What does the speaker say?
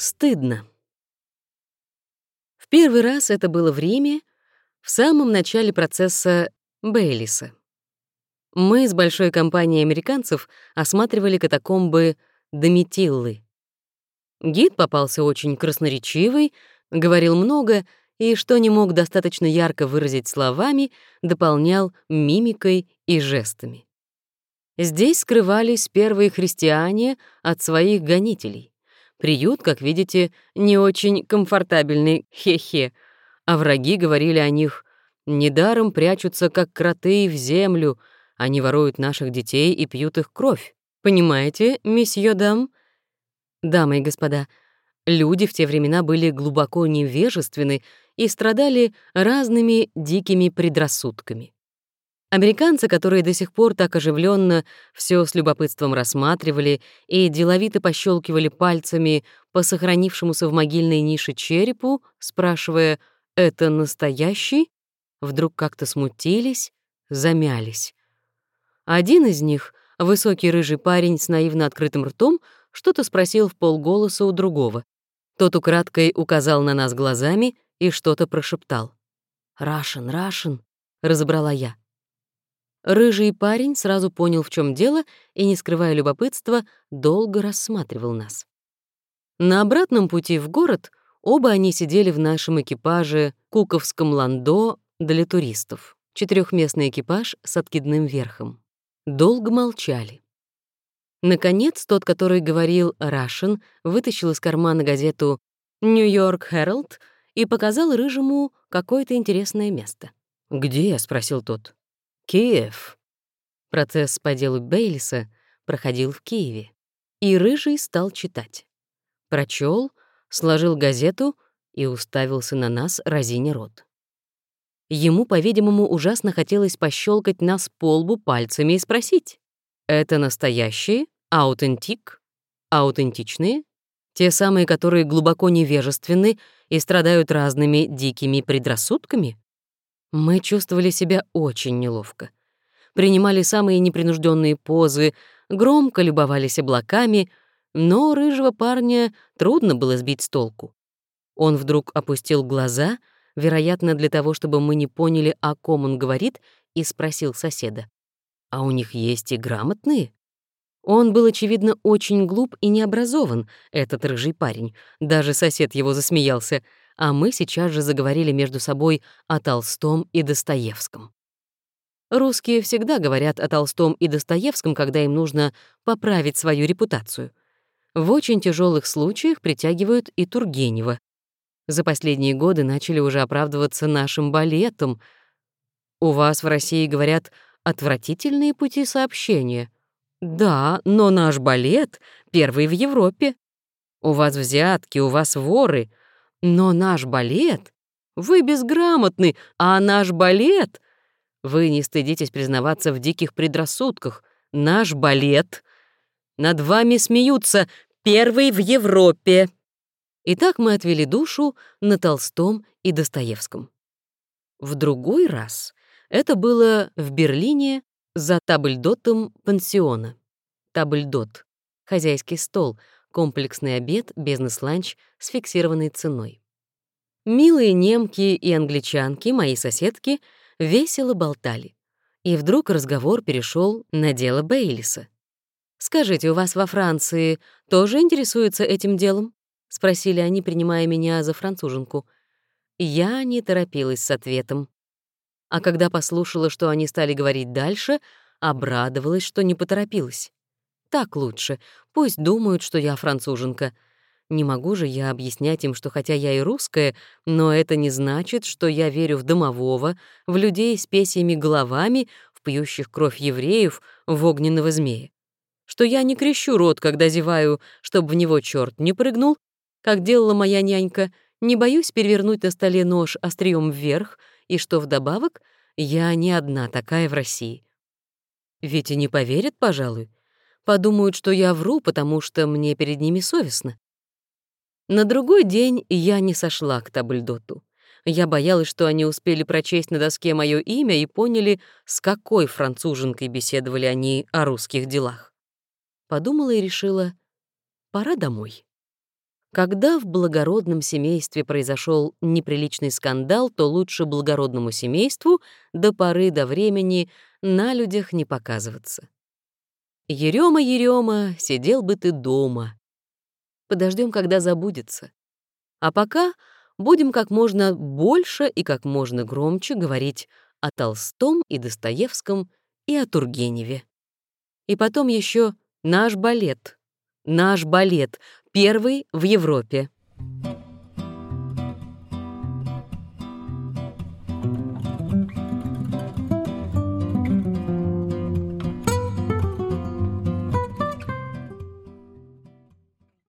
Стыдно. В первый раз это было в Риме, в самом начале процесса Бейлиса. Мы с большой компанией американцев осматривали катакомбы Дометиллы. Гид попался очень красноречивый, говорил много и, что не мог достаточно ярко выразить словами, дополнял мимикой и жестами. Здесь скрывались первые христиане от своих гонителей. Приют, как видите, не очень комфортабельный, хе-хе, а враги говорили о них «недаром прячутся, как кроты в землю», они воруют наших детей и пьют их кровь. Понимаете, месье дам? Дамы и господа, люди в те времена были глубоко невежественны и страдали разными дикими предрассудками. Американцы, которые до сих пор так оживленно все с любопытством рассматривали и деловито пощелкивали пальцами по сохранившемуся в могильной нише черепу, спрашивая «это настоящий?», вдруг как-то смутились, замялись. Один из них, высокий рыжий парень с наивно открытым ртом, что-то спросил в полголоса у другого. Тот украдкой указал на нас глазами и что-то прошептал. «Рашен, Рашен», — разобрала я. Рыжий парень сразу понял, в чем дело, и, не скрывая любопытства, долго рассматривал нас. На обратном пути в город оба они сидели в нашем экипаже Куковском ландо для туристов, четырехместный экипаж с откидным верхом. Долго молчали. Наконец, тот, который говорил «Рашен», вытащил из кармана газету «Нью-Йорк Herald и показал Рыжему какое-то интересное место. «Где?» — спросил тот. «Киев». Процесс по делу Бейлиса проходил в Киеве. И Рыжий стал читать. Прочел, сложил газету и уставился на нас, разиня рот. Ему, по-видимому, ужасно хотелось пощелкать нас по лбу пальцами и спросить. «Это настоящие? Аутентик? Аутентичные? Те самые, которые глубоко невежественны и страдают разными дикими предрассудками?» Мы чувствовали себя очень неловко. Принимали самые непринужденные позы, громко любовались облаками, но рыжего парня трудно было сбить с толку. Он вдруг опустил глаза — вероятно, для того, чтобы мы не поняли, о ком он говорит, и спросил соседа. «А у них есть и грамотные?» Он был, очевидно, очень глуп и необразован, этот рыжий парень. Даже сосед его засмеялся, а мы сейчас же заговорили между собой о Толстом и Достоевском. Русские всегда говорят о Толстом и Достоевском, когда им нужно поправить свою репутацию. В очень тяжелых случаях притягивают и Тургенева, за последние годы начали уже оправдываться нашим балетом. У вас в России, говорят, отвратительные пути сообщения. Да, но наш балет первый в Европе. У вас взятки, у вас воры. Но наш балет... Вы безграмотны, а наш балет... Вы не стыдитесь признаваться в диких предрассудках. Наш балет... Над вами смеются. Первый в Европе. И так мы отвели душу на Толстом и Достоевском. В другой раз это было в Берлине за табльдотом пансиона. Табльдот — хозяйский стол, комплексный обед, бизнес-ланч с фиксированной ценой. Милые немки и англичанки, мои соседки, весело болтали. И вдруг разговор перешел на дело Бейлиса. «Скажите, у вас во Франции тоже интересуются этим делом?» — спросили они, принимая меня за француженку. Я не торопилась с ответом. А когда послушала, что они стали говорить дальше, обрадовалась, что не поторопилась. Так лучше. Пусть думают, что я француженка. Не могу же я объяснять им, что хотя я и русская, но это не значит, что я верю в домового, в людей с песями головами, в пьющих кровь евреев, в огненного змея. Что я не крещу рот, когда зеваю, чтобы в него черт не прыгнул, как делала моя нянька, не боюсь перевернуть на столе нож острием вверх, и что вдобавок я не одна такая в России. Ведь и не поверят, пожалуй. Подумают, что я вру, потому что мне перед ними совестно. На другой день я не сошла к табльдоту. Я боялась, что они успели прочесть на доске мое имя и поняли, с какой француженкой беседовали они о русских делах. Подумала и решила, пора домой. Когда в благородном семействе произошел неприличный скандал, то лучше благородному семейству до поры до времени на людях не показываться. Ерема, Ерема, сидел бы ты дома. Подождем, когда забудется. А пока будем как можно больше и как можно громче говорить о Толстом и Достоевском и о Тургеневе. И потом еще наш балет. Наш балет, первый в Европе.